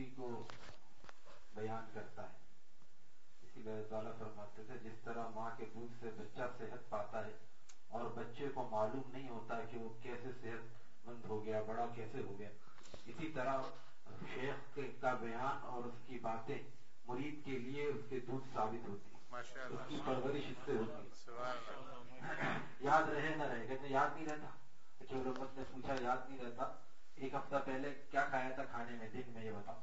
اسی کو بیان کرتا ہے۔ اسی لیے تعالیٰ فرماتے تھے جس طرح ماں کے دودھ سے بچہ صحت پاتا ہے اور بچے کو معلوم نہیں ہوتا کہ وہ کیسے صحت مند ہو گیا بڑا کیسے ہو گیا۔ اسی طرح شیخ کا بیان اور اس کی باتیں مرید کے لیے اس کے دودھ ثابت ہوتی اس کی پرورش اس سے ہوتی یاد رہے نہ رہے کہتے یاد نہیں رہتا۔ چورمت نے پوچھا یاد نہیں رہتا۔ ایک ہفتہ پہلے کیا کھایا تھا کھانے میں؟ دن میں یہ بتاؤ۔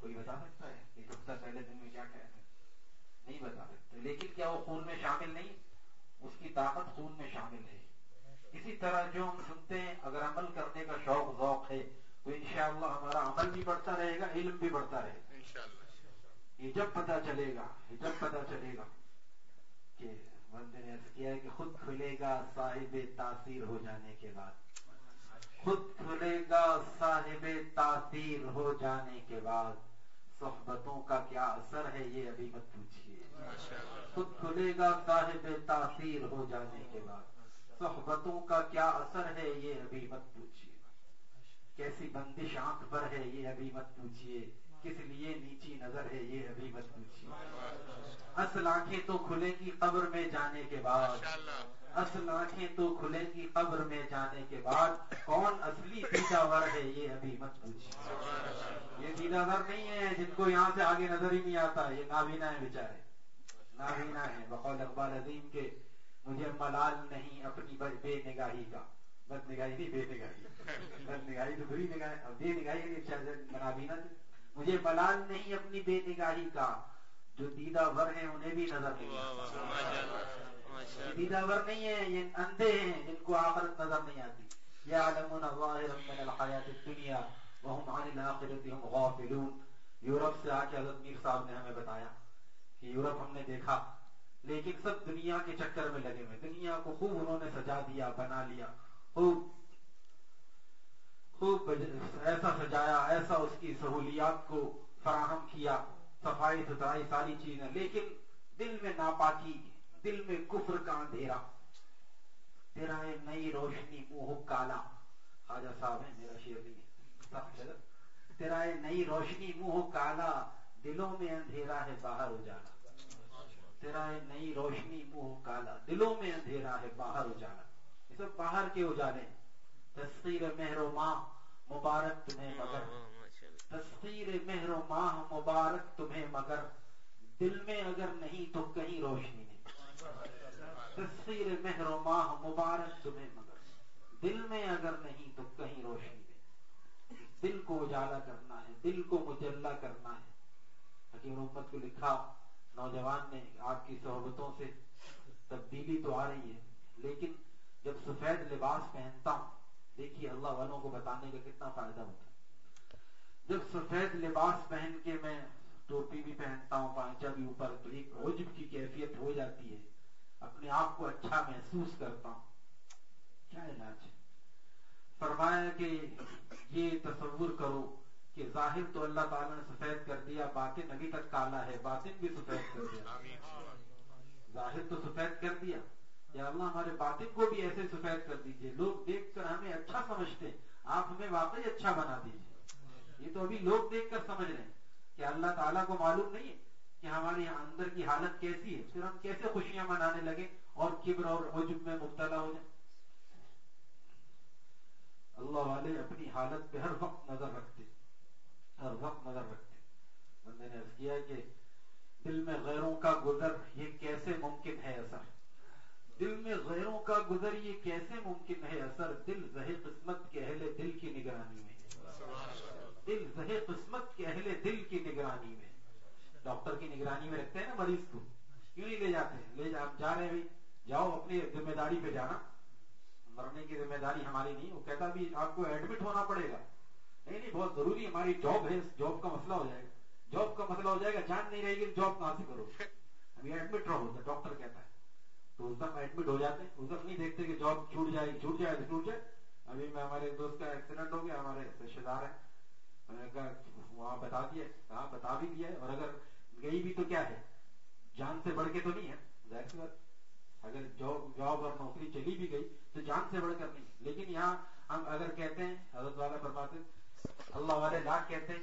کوئی بتا سکتا ہے ایک ہفتہ پہلے دن میں کیا کھایا تھا نہیں بتا سکتے۔ لیکن کیا وہ خون میں شامل نہیں؟ اس کی طاقت خون میں شامل ہے۔ اسی طرح جو ہم سنتے ہیں اگر عمل کرنے کا شوق ذوق ہے تو انشاءاللہ ہمارا عمل بھی بڑھتا رہے گا علم بھی بڑھتا رہے گا۔ یہ جب پتا چلے گا یہ جب پتا چلے گا کہ بندے نے کیا کہ خود کھلے گا صاحب تاثیر ہو جانے کے بعد۔ خود کھلے گا صاحب تاثیر ہو جانے کے بعد۔ صحبتوں کا کیا اثر ہے یہ ابھی مت پوچھیے خود کھلے گا صاحب تاثیر ہو جانے کے بعد۔ صحبتوں کا کیا اثر ہے یہ ابھی مت پوچھیے کیسی بندش آنکھ پر ہے یہ ابھی مت پوچھیے کس لیے نیچی نظر ہے یہ ابھی مت پوچھیے۔ اصل آنکھیں تو کھلے گی قبر میں جانے کے بعد۔ اصل آنکھیں تو کھلے گی قبر میں جانے کے بعد۔ کون اصلی دیدا ور ہے یہ ابھی مت پوچھیے۔ یہ دیدا ور نہیں ہے جن کو یہاں سے آگے نظر ہی نہیں آتا یہ نابینا ہے بےچارے نابینا ہے بقول اقبال عظیم کے مجھے ملال نہیں اپنی بے نگاہی کا۔ بد نگاہی نہیں بے نگاہی۔ بد نگاہی تو بری نگاہ بے نگاہی نابینا مجھے ملال نہیں اپنی بے نگاہی کا۔ جو دیدہ ور ہیں انہیں بھی نظر نہیں دیدہ ور نہیں ہے یہ اندھے ہیں جن کو آخرت نظر نہیں آتی۔ یا علمون ظاہر من الحیات الدنیا وهم عن الاخرت هم غافلون۔ یورپ سے آ کے حضرت میر صاحب نے ہمیں بتایا کہ یورپ ہم نے دیکھا لیکن سب دنیا کے چکر میں لگے ہوئے۔ دنیا کو خوب انہوں نے سجا دیا بنا لیا۔ خوب خوب ایسا سجایا، ایسا اس کی سہولیات کو فراہم کیا، صفائی ستھرائی ساری چیزیں، لیکن دل میں ناپاکی، دل میں کفر کا اندھیرا۔ تیرا ہے نئی روشنی، منہ کالا۔ خواجہ صاحب ہے میرا شیر نہیں ہے۔ تیرا ہے نئی روشنی، منہ کالا۔ دلوں میں اندھیرا ہے، باہر اجالا تیرا ہے نئی روشنی، منہ کالا۔ دلوں میں اندھیرا ہے، باہر اجالا یہ سب باہر کے اجالے تصویر مہر و ماہ مبارک تمہیں مگر۔ تصویر مہر و ماہ مبارک تمہیں مگر۔ دل میں اگر نہیں تو کہیں روشنی تصویر مہر و ماہ مبارک تمہیں مگر۔ دل میں اگر نہیں تو کہیں روشنی دے دل کو اجالا کرنا ہے دل کو مجلہ کرنا ہے۔ حکیم امت کو لکھا نوجوان نے آپ کی صحبتوں سے تبدیلی تو آ رہی ہے لیکن جب سفید لباس پہنتا ہوں دیکھیے اللہ والوں کو بتانے کا کتنا فائدہ ہوتا ہے۔ جب سفید لباس پہن کے میں ٹوپی بھی پہنتا ہوں پانچا بھی اوپر تو ایک عجب کی کیفیت ہو جاتی ہے۔ اپنے آپ کو اچھا محسوس کرتا ہوں۔ کیا علاج ہے؟ فرمایا کہ یہ تصور کرو کہ ظاہر تو اللہ تعالیٰ نے سفید کر دیا باطن ابھی تک کالا ہے باطن بھی سفید کر دیا۔ ظاہر تو سفید کر دیا۔ یا اللہ ہمارے باطن کو بھی ایسے سفید کر دیجیے۔ لوگ دیکھ کر ہمیں اچھا سمجھتے آپ ہمیں واقعی اچھا بنا دیجیے یہ تو ابھی لوگ دیکھ کر سمجھ رہے ہیں کہ اللہ تعالیٰ کو معلوم نہیں ہے کہ ہمارے یہاں اندر کی حالت کیسی ہے۔ پھر ہم کیسے خوشیاں منانے لگے اور کبر اور عجب میں مبتلا ہو جائیں۔ اللہ والے اپنی حالت پہ ہر وقت نظر رکھتے ہر وقت نظر رکھتے بندے نے کیا کہ دل میں غیروں کا گزر یہ کیسے ممکن ہے اثر؟ دل میں غیروں کا گزر یہ کیسے ممکن ہے اثر؟ دل زہ قسمت کے اہل دل کی نگرانی میں دل زہ قسمت کے اہل دل کی نگرانی میں۔ ڈاکٹر کی نگرانی میں رکھتے ہیں نا مریض کو۔ کیوں نہیں لے جاتے؟ ہیں لے جا جا رہے ہیں جاؤ اپنی ذمہ داری پہ جانا۔ مرنے کی ذمہ داری ہماری نہیں، وہ کہتا بھی آپ کو ایڈمٹ ہونا پڑے گا۔ نہیں نہیں، بہت ضروری ہماری جاب ہے جاب کا مسئلہ ہو جائے گا۔ جاب کا مسئلہ ہو جائے گا، جان نہیں رہے گی جاب کہاں سے کرو؟ ابھی ایڈمٹ رہو، ڈاکٹر کہتا ہے۔ تو اس دم ایڈمٹ ہو جاتے اس دم نہیں دیکھتے کہ جاب چھوٹ جائے چھوٹ جائے تو ٹوٹ جائے۔ ابھی میں، ہمارے ایک دوست کا ایکسیڈنٹ ہو گیا، ہمارے رشتے دار ہیں۔ میں نے کہا، وہاں بتا دیا، کہا، بتا بھی دیا ہے۔ اور اگر گئی بھی تو کیا ہے؟ جان سے بڑھ کے تو نہیں ہے، ظاہر سی بات۔ اگر جاب اور نوکری چلی بھی گئی تو جان سے بڑھ کر نہیں۔ لیکن یہاں ہم اگر کہتے ہیں، حضرت والا فرماتے اللہ والے لاکھ کہتے ہیں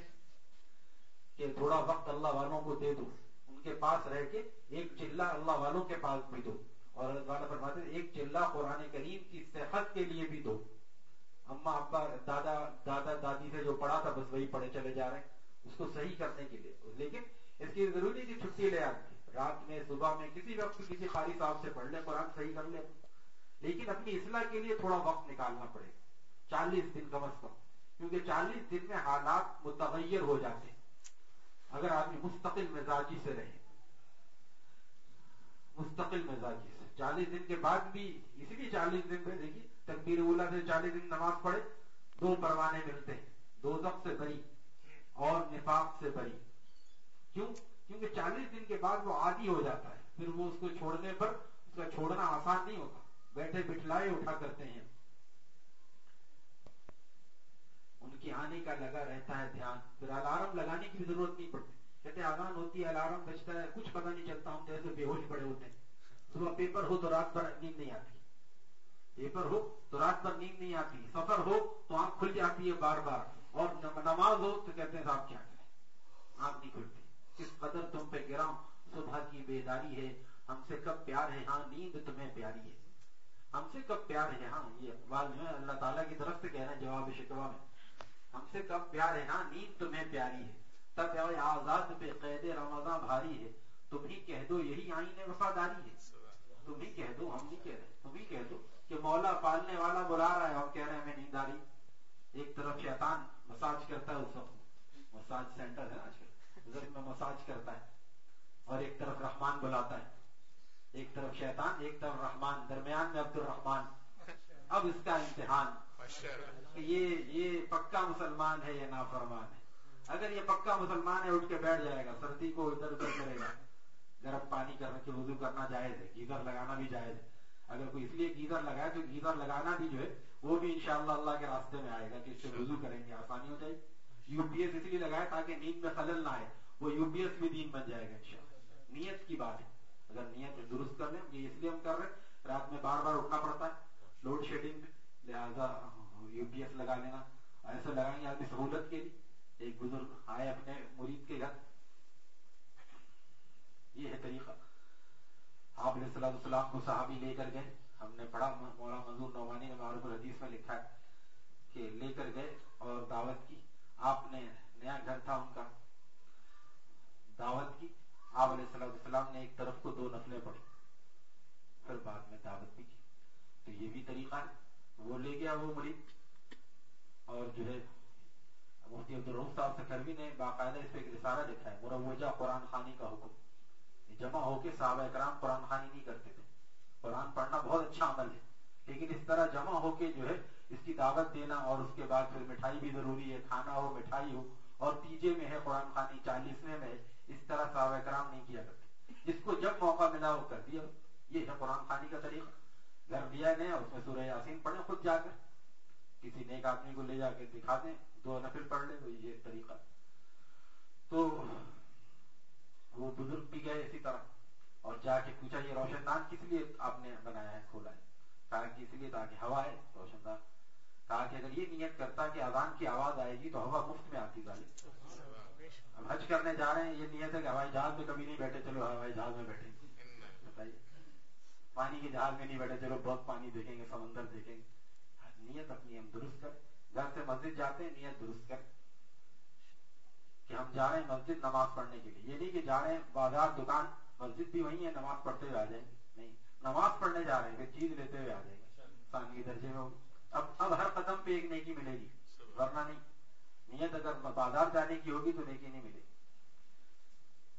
کہ تھوڑا وقت اللہ والوں کو دے دو، ان کے پاس رہ کے ایک چلہ اللہ والوں کے پاس بھی دو۔ اور اللہ تعالیٰ فرماتے ایک چلہ قرآن کریم کی صحت کے لیے بھی دو۔ اما، ابا، دادا دادا، دادی سے جو پڑھا تھا، بس وہی پڑھے چلے جا رہے ہیں۔ اس کو صحیح کرنے کے لیے۔ لیکن اس کی ضروری کی چھٹی لے آتی رات میں، صبح میں، کسی وقت کسی خالی صاحب سے پڑھ لیں، قرآن صحیح کر لیں۔ لیکن اپنی اصلاح کے لیے تھوڑا وقت نکالنا پڑے۔ گا چالیس دن کم از کم۔ کیونکہ چالیس دن میں حالات متغیر ہو جاتے ہیں۔ اگر آدمی مستقل مزاجی سے رہے، مستقل مزاجی سے۔ چالیس دن کے بعد بھی، اسی لیے چالیس دن میں دیکھیے، تکبیر اولا سے چالیس دن نماز پڑھے، دو پروانے ملتے ہیں دو سے بری اور نفاق سے بری۔ کیوں؟ کیونکہ چالیس دن کے بعد وہ عادی ہو جاتا ہے، پھر وہ اس کو چھوڑنے پر، اس کا چھوڑنا آسان نہیں ہوتا۔ بیٹھے بٹھلائے اٹھا کرتے ہیں۔ ان کی آنے کا لگا رہتا ہے دھیان، پھر الارم لگانے کی ضرورت نہیں پڑتی۔ کہتے آزان ہوتی ہے، الارم بجتا ہے، کچھ پتہ نہیں چلتا، ہم جیسے بے ہوش پڑے ہوتے ہیں۔ صبح پیپر ہو تو رات بھر نیند نہیں آتی۔ پیپر ہو تو رات بھر نیند نہیں آتی۔ سفر ہو تو آنکھ کھل جاتی ہے بار بار۔ اور نماز ہو تو کہتے ہیں صاحب کیا کریں؟ آنکھ نہیں کھلتی۔ کس قدر تم پہ گراؤں صبح کی بیداری ہے۔ ہم سے کب پیار ہے؟ ہاں نیند تمہیں پیاری ہے۔ ہم سے کب پیار ہے؟ ہاں یہ اقبال جو ہے، اللہ تعالیٰ کی طرف سے کہہ رہے ہیں جواب شکوا میں۔ ہم سے کب پیار ہے؟ ہاں نیند تمہیں پیاری ہے۔ تب آزاد پہ قید رمضان بھاری ہے۔ تم ہی کہہ دو، یہی آئین وفاداری ہے۔ تم ہی کہہ دو ہم نہیں کہہ رہے تم ہی کہہ دو کہ مولا پالنے والا بلا رہا ہے اور کہہ رہے ہیں ہمیں نیند آ رہی۔ ایک طرف شیطان مساج کرتا ہے اس وقت۔ مساج سینٹر ہے آج کل۔ میں مساج کرتا ہے اور ایک طرف رحمان بلاتا ہے۔ ایک طرف شیطان ایک طرف رحمان۔ درمیان میں عبد الرحمان اب اس کا امتحان۔ کہ یہ یہ پکا مسلمان ہے یا نافرمان ہے۔ اگر یہ پکا مسلمان ہے اٹھ کے بیٹھ جائے گا۔ سردی کو ادھر ادھر کرے گا۔ گرم پانی کر کے وضو کرنا جائز ہے، گیزر لگانا بھی جائز ہے۔ اگر کوئی اس لیے گیزر لگائے تو گیزر لگانا بھی جو ہے، وہ بھی انشاءاللہ اللہ کے راستے میں آئے گا کہ اس سے وضو کریں گے، آسانی ہو جائے یو پی ایس اس لیے لگائے تاکہ نیند میں خلل نہ آئے، وہ یو پی ایس بھی دین بن جائے گا انشاءاللہ۔ نیت کی بات ہے۔ اگر نیت درست کر لیں، یہ اس لیے ہم کر رہے ہیں، رات میں بار بار اٹھنا پڑتا ہے، لوڈ شیڈنگ میں، لہٰذا یو پی ایس لگا لینا۔ ایسے لگائیں گے آدمی سہولت کے لیے۔ ایک بزرگ آئے اپنے مرید کے گھر یہ ہے طریقہ آپ علیہ السلام کو صحابی لے کر گئے۔ ہم نے پڑھا مولا منظور نعمانی نے معروف الحدیث میں لکھا ہے کہ لے کر گئے اور دعوت کی۔ آپ نے نیا گھر تھا ان کا۔ دعوت کی۔ آپ علیہ السلام السلام نے ایک طرف کو دو نفلیں پڑھی۔ پھر بعد میں دعوت بھی کی۔ تو یہ بھی طریقہ ہے۔ وہ لے گیا وہ مرید اور جو ہے، مفتی عبد الرحم صاحب سکھروی نے باقاعدہ اس پہ ایک رسالہ لکھا ہے۔ مروجہ قرآن خانی کا حکم۔ جمع ہو کے صحابہ کرام قرآن خانی نہیں کرتے تھے۔ قرآن پڑھنا بہت اچھا عمل ہے، لیکن اس طرح جمع ہو کے جو ہے اس کی دعوت دینا اور اس کے بعد پھر مٹھائی بھی ضروری ہے، کھانا ہو، مٹھائی ہو، اور تیجے میں ہے قرآن خانی، چالیسویں میں اس طرح صحابہ کرام نہیں کیا کرتے۔ جس کو جب موقع ملا وہ کر دیا۔ یہ ہے قرآن خانی کا طریقہ۔ گھر دیا گیا، اس میں سورہ یاسین پڑھیں، خود جا کر۔ کسی نیک آدمی کو لے جا کے دکھا دیں، دو نفل پڑھ لیں یہ طریقہ۔ تو وہ بزرگ بھی گئے اسی طرح۔ اور جا کے پوچھا، یہ روشن دان کس لیے آپ نے بنایا ہے، کھولا ہے؟ کہا کہ اس لیے تاکہ ہوا ہے، روشن دان۔ کہا کہ اگر یہ نیت کرتا کہ اذان کی آواز آئے گی تو ہوا مفت میں آتی جائے اب حج کرنے جا رہے ہیں، یہ نیت ہے کہ ہوائی جہاز میں کبھی نہیں بیٹھے، چلو ہوائی جہاز میں بیٹھے بتائیے۔ پانی کے جہاز میں نہیں بیٹھے، چلو بہت پانی دیکھیں گے، سمندر دیکھیں گے۔ نیت اپنی ہم درست کر گھر سے مسجد جاتے ہیں، نیت درست کر کہ ہم جا رہے ہیں مسجد نماز پڑھنے کے لیے۔ یہ نہیں کہ جا رہے ہیں بازار، دکان، مسجد بھی وہی ہے، نماز پڑھتے ہوئے آ جائیں گے۔ نہیں، نماز پڑھنے جا رہے ہیں، پھر چیز لیتے ہوئے آ جائیں گے۔ ثانوی درجے میں اب اب ہر قدم پہ ایک نیکی ملے گی، ورنہ نہیں۔ نیت اگر بازار جانے کی ہوگی تو نیکی نہیں ملے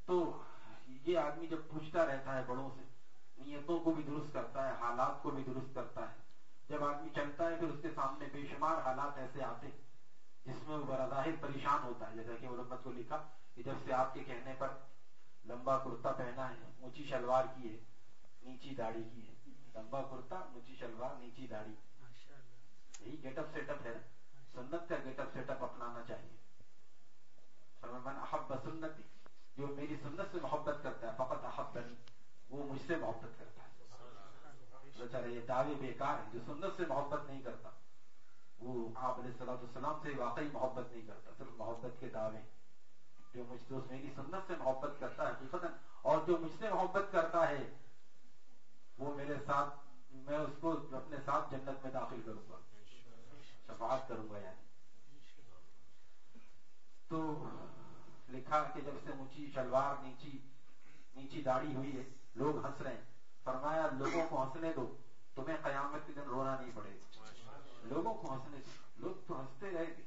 تو یہ آدمی جب پوچھتا رہتا ہے بڑوں سے، نیتوں کو بھی درست کرتا ہے، حالات کو بھی درست کرتا ہے۔ جب آدمی چلتا ہے، پھر اس کے سامنے بے شمار حالات ایسے آتے ہیں۔ جس میں وہ براظاہر پریشان ہوتا ہے جیسا کہ علمت کو لکھا کہ جب سے آپ کے کہنے پر لمبا کرتا پہنا ہے اونچی شلوار کی ہے نیچی داڑھی کی ہے۔ لمبا کرتا اونچی شلوار نیچی داڑھی۔ یہی گیٹ اپ سیٹ اپ ہے۔ سنت کا گیٹ اپ سیٹ اپ اپنانا چاہیے احب سنتی جو میری سنت سے محبت کرتا ہے فقط احب وہ مجھ سے محبت کرتا ہے۔ یہ دعوے بیکار ہے جو سنت سے محبت نہیں کرتا۔ وہ آپ علیہ السلام السلام سے واقعی محبت نہیں کرتا، صرف محبت کے دعوے جو مجھ سے میری سنت سے محبت کرتا ہے حقیقت اور جو مجھ سے محبت کرتا ہے، وہ میرے ساتھ، میں اس کو اپنے ساتھ جنت میں داخل کروں گا، شفاعت کروں گا یعنی۔ تو لکھا کہ جب سے اونچی شلوار، نیچی نیچی داڑھی ہوئی ہے، لوگ ہنس رہے ہیں۔ فرمایا، لوگوں کو ہنسنے دو، تمہیں قیامت کے دن رونا نہیں پڑے گا۔ لوگوں کو ہنسنے سے لوگ تو ہنستے رہیں گے۔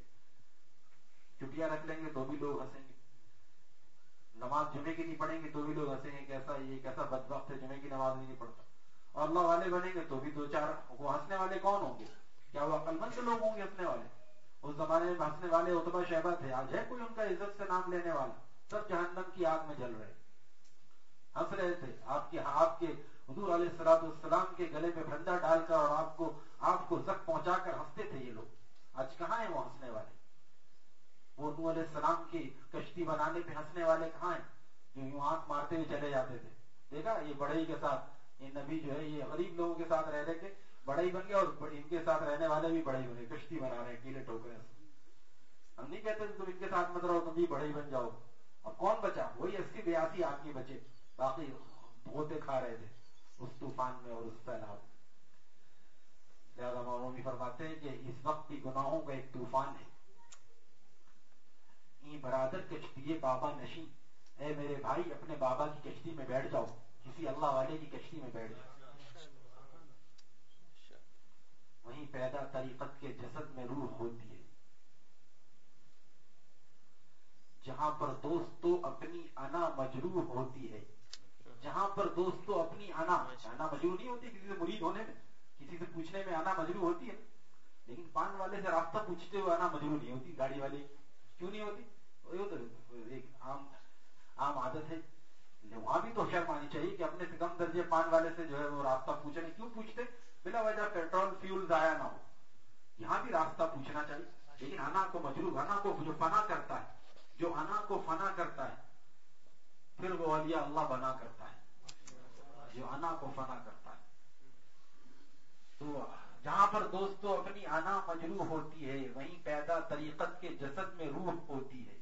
چھٹیاں رکھ لیں گے تو بھی لوگ ہنسیں گے۔ نماز جمعے کی نہیں پڑھیں گے تو بھی لوگ ہنسیں گے۔ کیسا یہ کیسا بد وقت ہے، جمعے کی نماز نہیں پڑھتا۔ اور اللہ والے بنیں گے تو بھی دو چار وہ ہنسنے والے کون ہوں گے؟ کیا وہ عقل مند لوگ ہوں گے ہنسنے والے؟ اس زمانے میں ہنسنے والے اتبا شہبہ تھے، آج ہے کوئی ان کا عزت سے نام لینے والا؟ سب جہنم کی آگ میں جل رہے۔ ہنس رہے تھے۔ آپ کے آپ کے حضور علیہ السلام السلام کے گلے میں پھندا ڈال کر اور آپ کو آپ کو زخ پہنچا کر ہنستے تھے یہ لوگ۔ آج کہاں ہیں وہ ہنسنے والے؟ وہ نور علیہ السلام کی کشتی بنانے پہ ہنسنے والے کہاں ہیں؟ جو یوں آنکھ مارتے ہوئے چلے جاتے تھے۔ دیکھا، یہ بڑے کے ساتھ یہ نبی جو ہے، یہ غریب لوگوں کے ساتھ رہ رہے کے بڑے ہی بن گئے اور ان کے ساتھ رہنے والے بھی بڑے ہی بنے کشتی بنا رہے ہیں، کیلے ٹوکرے ہم نہیں کہتے تم ان کے ساتھ مت رہو، تم بھی بڑے ہی بن جاؤ۔ اور کون بچا؟ وہی اسی بیاسی آدمی بچے۔ باقی دھوتے کھا رہے تھے۔ اس طوفان میں اور اس سیلاب لہٰذا مولوی فرماتے ہیں کہ اس وقت بھی گناہوں کا ایک طوفان ہے۔ برادر کشتی بابا نشی اے میرے بھائی، اپنے بابا کی کشتی میں بیٹھ جاؤ۔ کسی اللہ والے کی کشتی میں بیٹھ جاؤ۔ وہیں پیدا طریقت کے جسد میں روح ہوتی ہے۔ جہاں پر دوستو اپنی انا مجروح ہوتی ہے۔ جہاں پر دوستو اپنی انا انا مجروح نہیں ہوتی کسی سے مرید ہونے میں؟ کسی سے پوچھنے میں آنا مجروح ہوتی ہے۔ لیکن پان والے سے راستہ پوچھتے ہوئے آنا مجروح نہیں ہوتی، گاڑی والی کیوں نہیں ہوتی؟ ایک عام عام عادت ہے۔ وہاں بھی تو شرم آنی چاہیے کہ اپنے سے کم درجے پان والے سے جو ہے وہ راستہ پوچھنے، کیوں پوچھتے؟ بلا وجہ پیٹرول، فیول ضائع نہ ہو۔ یہاں بھی راستہ پوچھنا چاہیے۔ لیکن انا کو مجروح انا کو جو فنا کرتا ہے، جو انا کو فنا کرتا ہے پھر وہ علیہ اللہ بنا کرتا ہے، جو انا کو فنا کرتا ہے۔ تو جہاں پر دوستو اپنی انا مجروح ہوتی ہے، وہیں پیدا طریقت کے جسد میں روح ہوتی ہے۔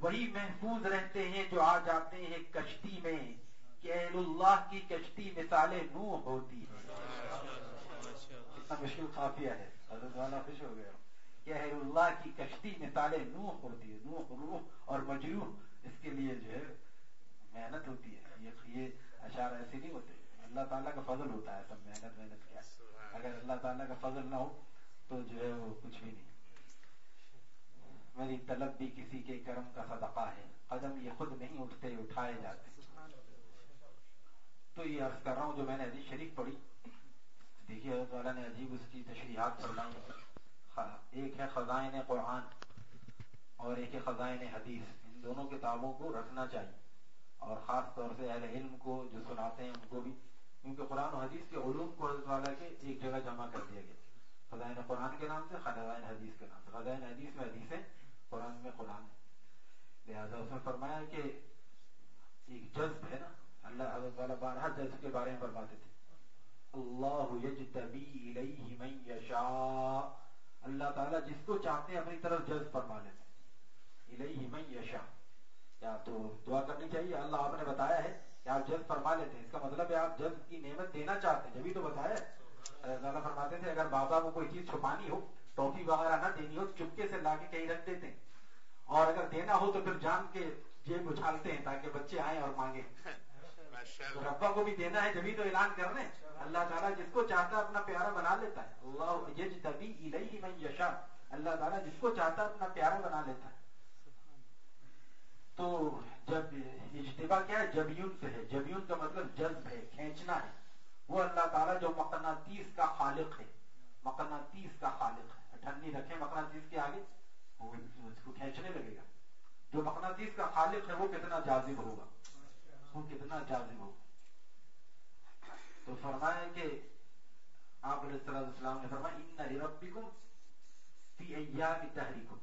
وہی محفوظ رہتے ہیں جو آ جاتے ہیں کشتی میں، کہ اہل اللہ کی کشتی مثال نو ہوتی ہے۔ اتنا مشکل خافیہ ہے، حضرت والا خوش ہو گیا کہ اہل اللہ کی کشتی مثال نو ہوتی ہے نو روح اور مجروح۔ اس کے لیے جو ہے محنت ہوتی ہے. یہ اشار ایسے نہیں ہوتے. اللہ تعالیٰ کا فضل ہوتا ہے سب محنت محنت کیا. اگر اللہ تعالیٰ کا فضل نہ ہو تو جو ہے وہ کچھ بھی نہیں. میری طلب بھی کسی کے کرم کا صدقہ ہے. قدم یہ خود نہیں اٹھتے اٹھائے جاتے. تو یہ عرض کر رہا ہوں جو میں نے حدیث شریف پڑھی. دیکھیے حضرت والا نے عجیب اس کی تشریحات فرمائی ایک ہے خزائن قرآن اور ایک ہے خزائن حدیث. دونوں کتابوں کو رکھنا چاہیے۔ اور خاص طور سے اہل علم کو جو سناتے ہیں ان کو بھی۔ کیونکہ قرآن و حدیث کے علوم کو حضرت والا کے ایک جگہ جمع کر دیا گیا۔ خزائن قرآن کے نام سے، خزائن حدیث کے نام سے۔ خزائن حدیث میں حدیث ہے قرآن میں قرآن۔ ہے لہٰذا اس میں فرمایا کہ ایک جذب ہے نا۔ اللہ حضرت والا بارہ جذب کے بارے میں فرماتے تھے۔ اللہ یجتبی الیہ من یشاء۔ اللہ تعالیٰ جس کو چاہتے ہیں اپنی طرف جذب فرما لیتے الیہ من یشاء۔ کیا تو دعا کرنی چاہیے؟ اللہ آپ نے بتایا ہے کہ آپ جذب فرما لیتے ہیں۔ اس کا مطلب ہے آپ جذب کی نعمت دینا چاہتے ہیں۔ جبھی تو بتایا اللہ فرماتے تھے اگر بابا کو کوئی چیز چھپانی ہو ٹوفی وغیرہ نہ دینی ہو چپکے سے لا کے کہیں رکھ دیتے ہیں۔ اور اگر دینا ہو تو پھر جان کے جیب اچھالتے ہیں تاکہ بچے آئیں اور مانگے ربا کو بھی دینا ہے جبھی تو اعلان کر رہے اللہ تعالیٰ جس کو چاہتا اپنا پیارا بنا لیتا ہے۔ اللہ یج تبھی من یشا اللہ تعالیٰ جس کو چاہتا اپنا پیارا بنا لیتا ہے۔ تو جب اجتبا کیا ہے، جبیون سے ہے۔ جبیون کا مطلب جذب ہے، کھینچنا ہے۔ وہ اللہ تعالیٰ جو مقناطیس کا خالق ہے۔ مقناطیس کا خالق ہے۔ ٹھنڈی رکھے مقناطیس کے آگے اس کو کھینچنے لگے گا۔ جو مقناطیس کا خالق ہے، وہ کتنا جازب ہوگا؟ وہ کتنا جازب ہوگا؟ تو فرمایا کہ آپ علیہ السلام نے فرمایا، ان ربکم فی ایام تحریکم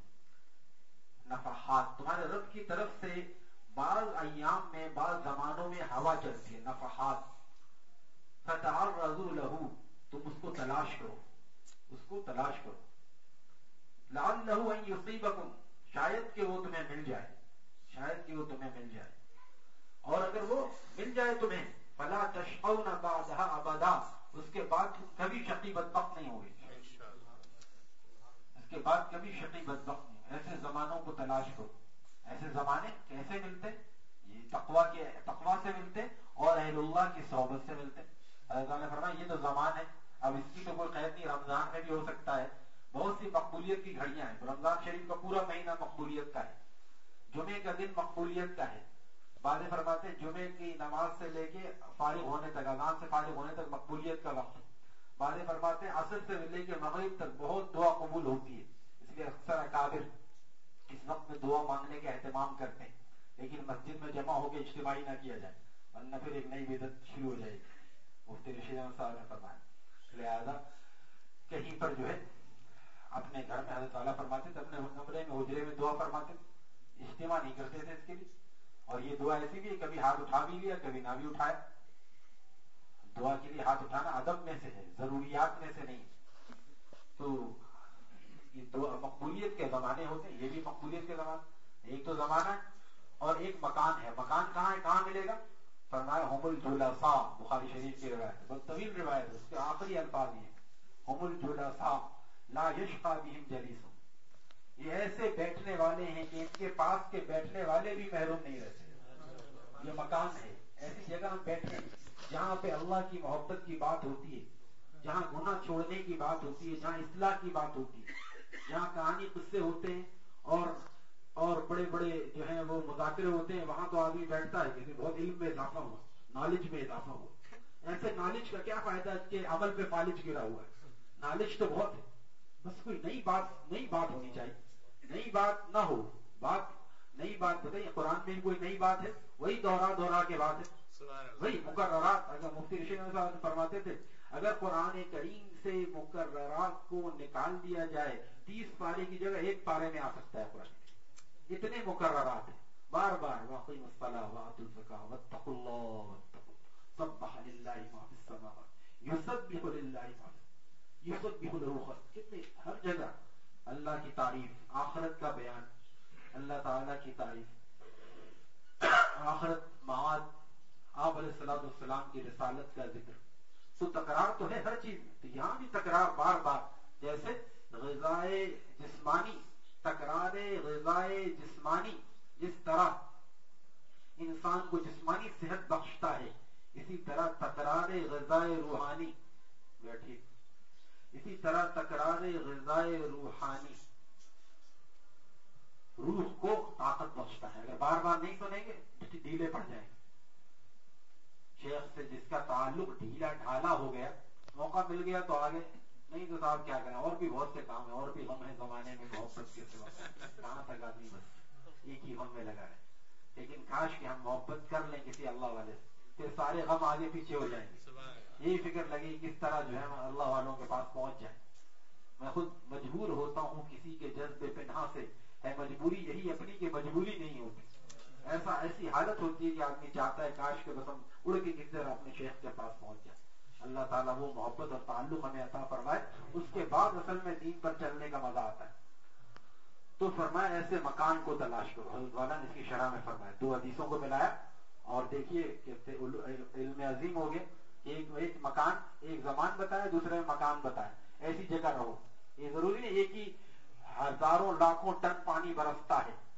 نفحات تمہارے رب کی طرف سے بعض ایام میں، بعض زمانوں میں ہوا چلتی ہے نفحات فتعرضوا له، تم اس کو تلاش کرو، اس کو تلاش کرو. لعلہ ان یصیبکم شاید کہ وہ تمہیں مل جائے، شاید کہ وہ تمہیں مل جائے. اور اگر وہ مل جائے تمہیں، فلا تشعون بعدها ابدا اس کے بعد کبھی شقی بدبخت نہیں ہوگی. اس کے بعد کبھی شقی بدبخت نہیں ایسے زمانوں کو تلاش کرو۔ ایسے زمانے کیسے ملتے؟ یہ تقوا کے تقوا سے ملتے اور اہل اللہ کی صحبت سے ملتے۔ اللہ نے فرمایا، یہ تو زمان ہے۔ اب اس کی تو کوئی قید نہیں، رمضان میں بھی ہو سکتا ہے۔ بہت سی مقبولیت کی گھڑیاں ہیں۔ رمضان شریف کا پورا مہینہ مقبولیت کا ہے۔ جمعے کا دن مقبولیت کا ہے۔ بعد فرماتے ہیں جمعے کی نماز سے لے کے فارغ ہونے تک، اذان سے فارغ ہونے تک مقبولیت کا وقت ہے۔ بعد فرماتے ہیں اصل سے لے کے مغرب تک بہت دعا قبول ہوتی ہے۔ اس لیے اکثر اکابر اس وقت میں دعا مانگنے کا اہتمام کرتے ہیں، لیکن مسجد میں جمع ہو کے اجتماعی نہ کیا جائے ورنہ پھر ایک نئی بدت شروع ہو جائے۔ گی مفتی رشید احمد صاحب نے فرمایا، لہٰذا کہیں پر جو ہے، اپنے گھر میں حضرت والا فرماتے تھے، اپنے کمرے میں، حجرے میں دعا فرماتے اجتماع نہیں کرتے تھے اس کے لیے۔ اور یہ دعا ایسی بھی کبھی ہاتھ اٹھا بھی لیا، کبھی نہ بھی اٹھایا۔ دعا کے لیے ہاتھ اٹھانا ادب میں سے ہے، ضروریات میں سے نہیں۔ مقبولیت کے زمانے ہوتے ہیں، یہ بھی مقبولیت کے زمانے۔ ایک تو زمانہ ہے اور ایک مکان ہے۔ مکان کہاں ہے؟ کہاں ملے گا؟ فرمایا ہوم الجلسا بخاری شریف کی روایت ہے۔ بہت طویل روایت ہے، اس کے آخری الفاظ یہ ہوم الجلسا لا یشقا بہم جلیسوں یہ ایسے بیٹھنے والے ہیں کہ ان کے پاس کے بیٹھنے والے بھی محروم نہیں رہتے یہ مکان ہے۔ ایسی جگہ ہم بیٹھے جہاں پہ اللہ کی محبت کی بات ہوتی ہے، جہاں گناہ چھوڑنے کی بات ہوتی ہے، جہاں اصلاح کی بات ہوتی ہے۔ جہاں کہانی قصے ہوتے ہیں اور اور بڑے بڑے جو ہیں وہ مذاکرے ہوتے ہیں وہاں تو آدمی بیٹھتا ہے کسی بہت علم میں اضافہ ہوا نالج میں اضافہ ہوا۔ ایسے نالج کا کیا فائدہ کہ عمل پہ فالج گرا ہوا ہے؟ نالج تو بہت ہے۔ بس کوئی نئی بات نئی بات ہونی چاہیے۔ نئی بات نہ ہو۔ بات نئی بات بتائیے قرآن میں کوئی نئی بات ہے؟ وہی دوہرا دوہرا کے بات ہے۔ وہی مقررات اگر مفتی رشید صاحب فرماتے تھے اگر قرآن کریم سے مقررات کو نکال دیا جائے، تیس پارے کی جگہ ایک پارے میں آ سکتا ہے قرآن اتنے مقررات ہیں۔ بار بار واقعی مسئلہ وات الفقا اللہ سبح للہ ما فی السماوات۔ یسبح للہ ما یسبح له کتنے، ہر جگہ۔ اللہ کی تعریف، آخرت کا بیان۔ اللہ تعالی کی تعریف۔ آخرت معاد۔ آپ علیہ السلام السلام کی رسالت کا ذکر۔ تو تکرار تو ہے ہر چیز میں، تو یہاں بھی تکرار بار بار، جیسے غذائے جسمانی، تکرار غذائے جسمانی، جس طرح انسان کو جسمانی صحت بخشتا ہے، اسی طرح تکرار غذائے روحانی، بیٹھیے، اسی طرح تکرار غذائے روحانی۔ روح کو طاقت بخشتا ہے، اگر بار بار نہیں سنیں گے، ڈھیلے پڑ جائیں گے۔ شیخ سے جس کا تعلق ڈھیلا ڈھالا ہو گیا، موقع مل گیا تو آگے، نہیں تو صاحب کیا کریں؟ اور بھی بہت سے کام ہیں، اور بھی غم ہے زمانے میں محبت کے سوا۔ کہاں تک آدمی بس ایک ہی غم میں لگا ہے۔ لیکن کاش کہ ہم محبت کر لیں کسی اللہ والے سے، پھر سارے غم آگے پیچھے ہو جائیں گے۔ یہی فکر لگی کس طرح جو ہے اللہ والوں کے پاس پہنچ جائے میں خود مجبور ہوتا ہوں کسی کے جذبے پناہ سے، ہے مجبوری یہی اپنی کی مجبوری نہیں ہوتی۔ ایسا ایسی حالت ہوتی ہے کہ آدمی چاہتا ہے کاش کے بس ہم اڑ کے کس طرح اپنے شیخ کے پاس پہنچ جائے اللہ تعالیٰ وہ محبت اور تعلق ہمیں عطا فرمائے۔ اس کے بعد اصل میں دین پر چلنے کا مزہ آتا ہے۔ تو فرمایا ایسے مکان کو تلاش کرو۔ حضرت والا نے اس کی شرح میں فرمایا۔ دو حدیثوں کو ملایا اور دیکھیے کہ علم عظیم ہو گئے۔ ایک ایک مکان ایک زمان بتایا، دوسرے مکان بتایا۔ ایسی جگہ رہو۔ یہ ضروری نہیں ایک ہی ہزاروں لاکھوں ٹن پانی برستا ہے۔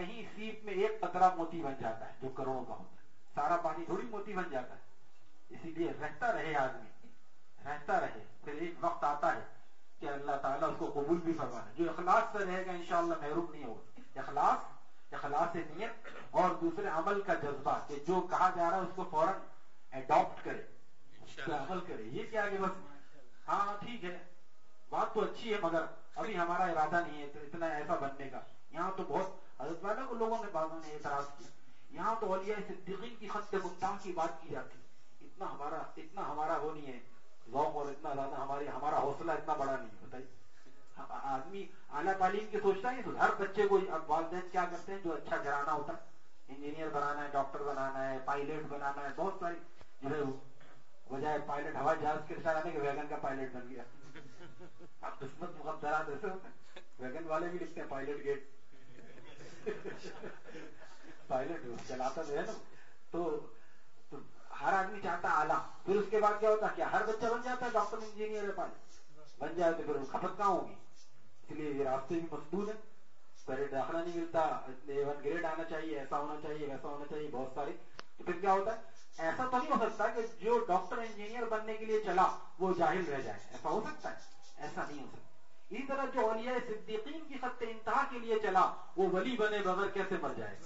کہیں سیپ میں ایک قطرہ موتی بن جاتا ہے جو کروڑوں کا ہوتا ہے۔ سارا پانی تھوڑی موتی بن جاتا ہے۔ اسی لیے رہتا رہے آدمی۔ رہتا رہے۔ پھر ایک وقت آتا ہے کہ اللہ تعالیٰ اس کو قبول بھی فرمانا جو اخلاص سے رہے گا انشاءاللہ محروم نہیں ہوگا۔ اخلاص اخلاص نیت اور دوسرے عمل کا جذبہ کہ جو کہا جا رہا ہے اس کو فوراً اڈاپٹ کرے عمل کرے۔ یہ کیا کہ بس ہاں ٹھیک ہے۔ بات تو اچھی ہے مگر ابھی ہمارا ارادہ نہیں ہے اتنا ایسا بننے کا۔ یہاں تو بہت حضرت والا کو لوگوں نے بعضوں نے اعتراض کیا۔ یہاں تو اولیاء صدیقین کی خط مقدام کی بات کی جاتی۔ اتنا ہمارا اتنا ہمارا وہ نہیں ہے۔ ذوق اور اتنا زیادہ ہماری ہمارا حوصلہ اتنا بڑا نہیں ہے، بتائیے۔ آدمی اعلیٰ تعلیم کی سوچتا ہے ہر بچے کو اب والدین کیا کرتے ہیں؟ جو اچھا گھرانا ہوتا ہے۔ انجینئر بنانا ہے، ڈاکٹر بنانا ہے، پائلٹ بنانا ہے، بہت ساری جو ہے بجائے پائلٹ ہوائی جہاز کے اشارہ کہ ویگن کا پائلٹ بن گیا۔ اب قسمت مقدرات ایسے ہوتے ہیں۔ ویگن والے بھی لکھتے ہیں پائلٹ گیٹ۔ پائلٹ چلاتا تو ہے نا، تو ہر آدمی چاہتا اعلیٰ، پھر اس کے بعد کیا ہوتا ہے کیا ہر بچہ بن جاتا ہے ڈاکٹر، انجینئر ہے پاس بن جائے تو پھر کھپت کہاں ہوگی؟ اس لیے یہ راستے بھی مضبوط ہیں۔ پہلے داخلہ نہیں ملتا ون گریڈ آنا چاہیے، ایسا ہونا چاہیے، ویسا ہونا چاہیے، بہت سارے تو پھر کیا ہوتا ہے؟ ایسا تو نہیں ہو سکتا کہ جو ڈاکٹر، انجینئر بننے کے لیے چلا، وہ جاہل رہ جائے، ایسا ہو سکتا ہے؟ ایسا نہیں ہو سکتا۔ اسی طرح جو اولیاء صدیقین کی خط انتہا کے لیے چلا، وہ ولی بنے بغیر کیسے مر جائے؟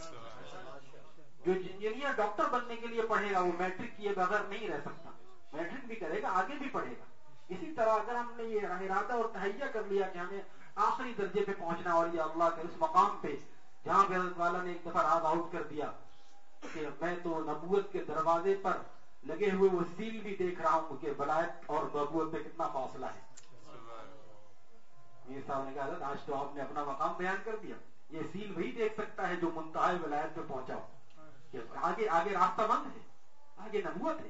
جو انجینئر ڈاکٹر بننے کے لیے پڑھے گا، وہ میٹرک کیے بغیر نہیں رہ سکتا۔ میٹرک بھی کرے گا، آگے بھی پڑھے گا۔ اسی طرح اگر ہم نے یہ ارادہ اور تہیا کر لیا کہ ہمیں آخری درجے پہ پہنچنا اور یہ اللہ کے اس مقام پہ، جہاں پہ حضرت والا نے ایک دفعہ راز آؤٹ کر دیا کہ میں تو نبوت کے دروازے پر لگے ہوئے وہ سیل بھی دیکھ رہا ہوں کہ ولایت اور نبوت پہ کتنا فاصلہ ہے۔ میر صاحب نے کہا آج تو آپ نے اپنا مقام بیان کر دیا۔ یہ سیل وہی دیکھ سکتا ہے جو منتہا ولایت پہ پہنچا کہ آگے آگے راستہ بند ہے، آگے نبوت ہے۔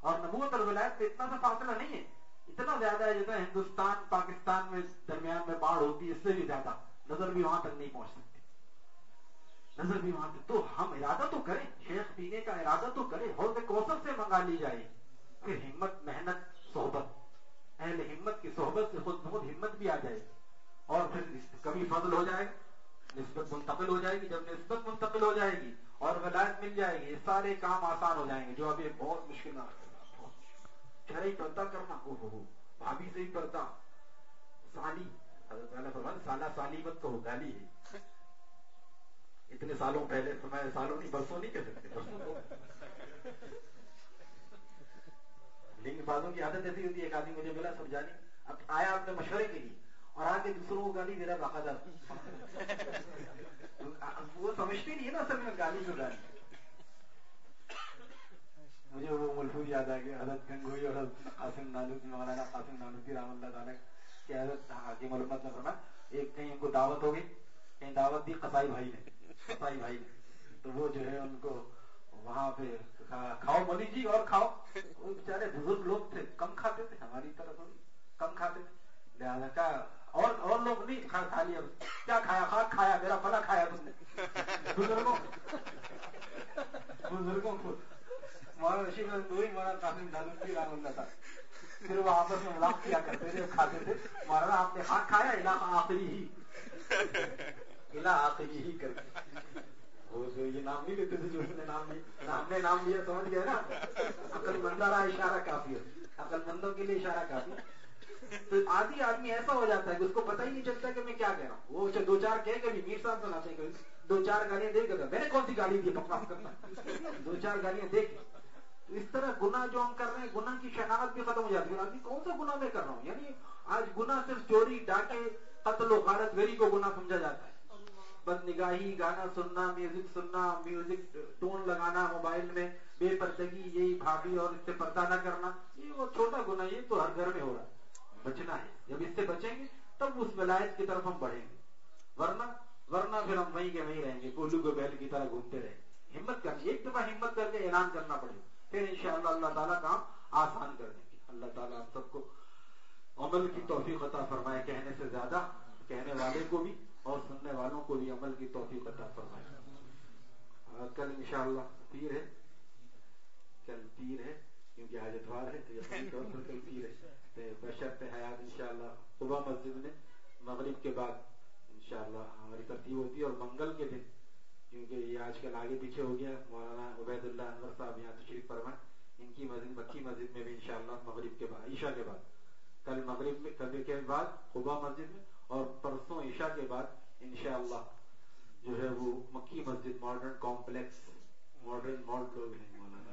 اور نبوت اور ولایت پہ اتنا سا فاصلہ نہیں ہے۔ اتنا زیادہ ہے جیسا ہندوستان، پاکستان میں درمیان میں باڑھ ہوتی ہے، اس سے بھی زیادہ۔ نظر بھی وہاں تک نہیں پہنچ سکتی۔ نظر بھی وہاں تک۔ تو ہم ارادہ تو کریں، شیخ پینے کا ارادہ تو کریں، حوض کوثر سے منگا لی جائے پھر ہمت محنت صحبت اہل ہمت کی صحبت سے خود بہت ہمت بھی آ جائے اور پھر کبھی فضل ہو جائے نسبت منتقل ہو جائے گی۔ جب نسبت منتقل ہو جائے گی اور ولایت مل جائے گی سارے کام آسان ہو جائیں گے، جو ابھی بہت مشکل نہ چہرہ ہی پردہ کرنا ہو ہو۔ بھابھی سے ہی پردہ سالی، حضرت فرمان سالہ سالی مت کہو، گالی ہے۔ اتنے سالوں پہلے فرمایا، سالوں نہیں، برسوں نہیں کہہ سکتے۔ برسوں لیکن بازوں کی عادت ایسی ہوتی ہے، ایک آدمی مجھے ملا سب جانی اب آیا آپ نے مشورے کے لیے۔ اور آگے دوسروں کو گالی میرا باقاعدہ۔ وہ سمجھتے نہیں ہے نا سب میں گالی کو گالی مجھے وہ ملفوظ یاد آ گیا، حضرت گنگوئی اور قاسم نانوی مولانا قاسم نانوی جی، رحم اللہ تعالیٰ کہ حضرت حاکم علمت نے فرمایا، ایک کہیں ان کو دعوت ہو گئی کہیں دعوت دی، قصائی بھائی نے، قصائی بھائی نے۔ تو وہ جو ہے ان کو وہاں پہ کھاؤ مولی جی اور کھاؤ۔ وہ بیچارے بزرگ لوگ تھے، کم کھاتے تھے، ہماری طرف کم کھاتے تھے۔ لہٰذا کا اور اور لوگ نہیں کھا کھا لیا کیا کھایا؟ خاک کھایا، میرا پلا کھایا تم نے۔ بزرگوں بزرگوں کو۔ مولانا رشید وہی مولانا قاسم دانوی رحم اللہ تھا۔ پھر وہ آپس میں ملاق کیا کرتے تھے، کھاتے تھے۔ مولانا، آپ نے خاک کھایا؟ علاقہ آخری ہی۔ علا آخری ہی کر وہ جو یہ نام نہیں لیتے تھے، جو اس نے نام لیا ہم نے نام لیا، سمجھ گئے نا؟ عقل مندارا اشارہ کافی ہے۔ عقل مندوں کے لیے اشارہ کافی ہے۔ تو آدھی آدمی ایسا ہو جاتا ہے کہ اس کو پتہ ہی نہیں چلتا کہ میں کیا کہہ رہا ہوں۔ وہ دو چار کہے گا بھی میر صاحب سناتے ہیں دو چار گالیاں دے گا میں نے کون سی گالی دی بکواس کرنا۔ دو چار گالیاں دیکھ تو اس طرح گنا جو ہم کر رہے ہیں گنا کی شناخت بھی ختم ہو جاتی ہے۔ آدمی کون سا گنا میں کر رہا ہوں؟ یعنی آج گنا صرف چوری ڈاکے قتل و غارت گری کو گنا سمجھا جاتا ہے۔ بد نگاہی، گانا سننا، میوزک سننا، میوزک ٹون لگانا، موبائل میں بے پردگی، یہی بھابھی اور اس سے پردہ نہ کرنا۔ یہ وہ چھوٹا گنا یہ تو ہر گھر میں ہو رہا ہے۔ بچنا ہے۔ جب اس سے بچیں گے، تب اس ولایت کی طرف ہم بڑھیں گے۔ ورنہ ورنہ پھر ہم وہیں کے وہیں رہیں گے کولو کو بیل کی طرح گھومتے رہیں۔ گے ہمت کرنی، ایک دفعہ ہمت کر کے اعلان کرنا پڑے۔ گا پھر انشاءاللہ اللہ تعالیٰ کام آسان کر دیں گے۔ اللہ تعالیٰ ہم سب کو عمل کی توفیق عطا فرمائے، کہنے سے زیادہ کہنے والے کو بھی اور سننے والوں کو بھی عمل کی توفیق عطا فرمائے۔ کل انشاءاللہ پیر ہے۔ کل پیر ہے، کیونکہ آج اتوار ہے، تو یقینی طور پر کل پیر ہے۔ بشرط حیات انشاءاللہ صبح مسجد میں مغرب کے بعد انشاءاللہ ہماری ترتیب ہوتی ہے اور منگل کے دن کیونکہ یہ آج کل آگے پیچھے ہو گیا مولانا عبید اللہ انور صاحب یہاں تشریف فرمائے ان کی مسجد مکی مسجد میں بھی انشاءاللہ مغرب کے بعد عشاء کے بعد۔ کل مغرب میں کبھی کے بعد خبا مسجد میں اور پرسوں عشاء کے بعد انشاءاللہ جو ہے وہ Makki Masjid modern complex modern mod لوگ ہیں مولانا۔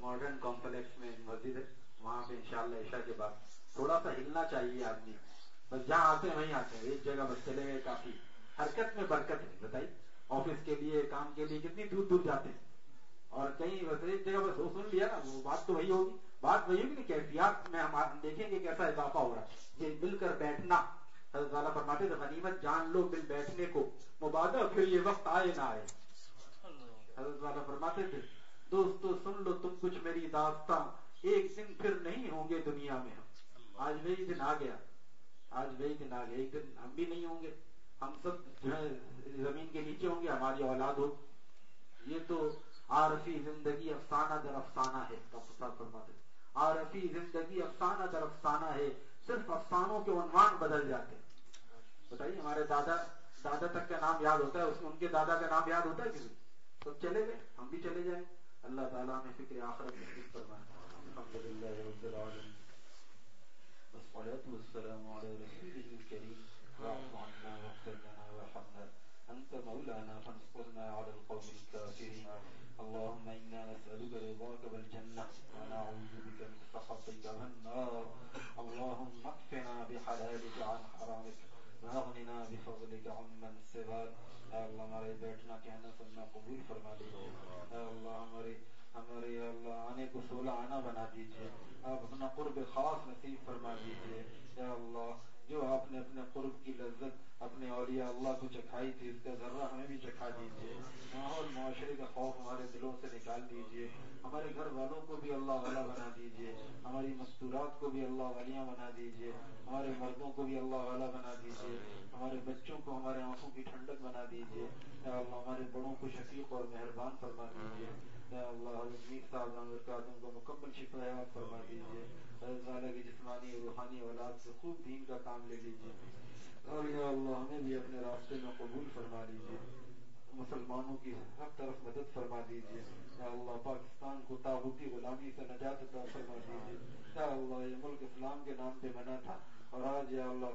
ماڈرن کمپلیکس میں مسجد ہے۔ وہاں پہ انشاءاللہ عشاء کے بعد تھوڑا سا ہلنا چاہیے آدمی بس جہاں آتے ہیں وہیں آتے ہیں، ایک جگہ بس چلے گئے، کافی حرکت میں برکت ہے، بتائیے۔ آفس کے لیے، کام کے لیے کتنی دور دور جاتے ہیں۔ اور کہیں بس ایک جگہ بس وہ سن لیا نا، وہ بات تو وہی ہوگی۔ بات وہی ہوگی کہ احتیاط میں ہم دیکھیں گے کیسا اضافہ ہو رہا ہے۔ یہ مل کر بیٹھنا۔ حضرت والا فرماتے تھے، غنیمت جان لو مل بیٹھنے کو۔ مبادہ پھر یہ وقت آئے نہ آئے۔ حضرت والا فرماتے تھے، دوستو، سن لو تم کچھ میری داستان۔ ایک دن پھر نہیں ہوں گے دنیا میں ہم۔ آج وہی دن آ گیا۔ آج وہی دن آ گیا۔ ایک دن ہم بھی نہیں ہوں گے۔ ہم سب جو ہے، زمین کے نیچے ہوں گے، ہماری اولاد ہو۔ یہ تو عارفی زندگی افسانہ در افسانہ ہے۔ فرماتے عارفی زندگی افسانہ در افسانہ ہے۔ صرف افسانوں کے عنوان بدل جاتے بتائیے، ہمارے دادا دادا تک کا نام یاد ہوتا ہے؟ اس میں ان کے دادا کا نام یاد ہوتا ہے کسی تو چلے گئے؟ ہم بھی چلے جائیں۔ اللہ تعالیٰ میں فکر آخرت نصیب فرمائے۔ الحمد للہ رب العالمین والصلاة والسلام على رسوله الكريم. واعف عنا واغفر لنا وارحمنا. أنت مولانا فانصرنا على القوم الكافرين. اللهم إنا نسألك رضاك والجنة ونعوذ بك من سخطك والنار. ہماری مستورات کو بھی اللہ والیاں بنا دیجیے ہمارے مردوں کو بھی اللہ والا بنا دیجیے ہمارے بچوں کو ہمارے آنکھوں کی ٹھنڈک بنا دیجیے اللہ ہمارے بڑوں کو شفیق اور مہربان فرما دیجیے اللہ حضرت صاحب کو مکمل شفا فرما دیجیے حضرت کی جسمانی روحانی اولاد سے خوب دین کا کام لے لیجیے اور یا اللہ ہمیں بھی اپنے راستے میں قبول فرما لیجیے مسلمانوں کی ہر طرف مدد فرما دیجیے یا اللہ، پاکستان کو تابوتی غلامی سے نجات عطا فرما دیجیے یا اللہ، یہ ملک اسلام کے نام پہ بنا تھا۔ اور آج یا اللہ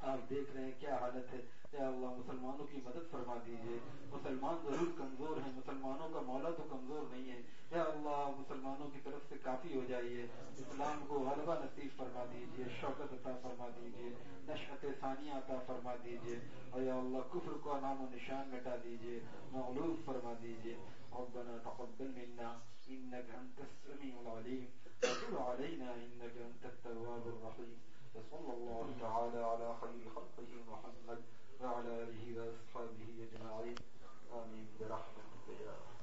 آپ دیکھ رہے ہیں کیا حالت ہے۔ یا اللہ، مسلمانوں کی مدد فرما دیجیے۔ مسلمان ضرور کمزور ہیں، مسلمانوں کا مولا تو کمزور نہیں ہے۔ یا اللہ، مسلمانوں کی طرف سے کافی ہو جائیے۔ اسلام کو غلبہ نصیب فرما دیجیے، شوکت عطا فرما دیجیے نشت ثانیہ عطا فرما دیجیے۔ اور یا اللہ، کفر کو نام و نشان مٹا دیجیے، مغلوب فرما دیجیے۔ ربنا تقبل منا انك انت السميع العليم وتب علينا انك انت التواب الرحيم وصلى الله تعالى على خير خلقه محمد وعلى آله وأصحابه أجمعين. آمين برحمتك يا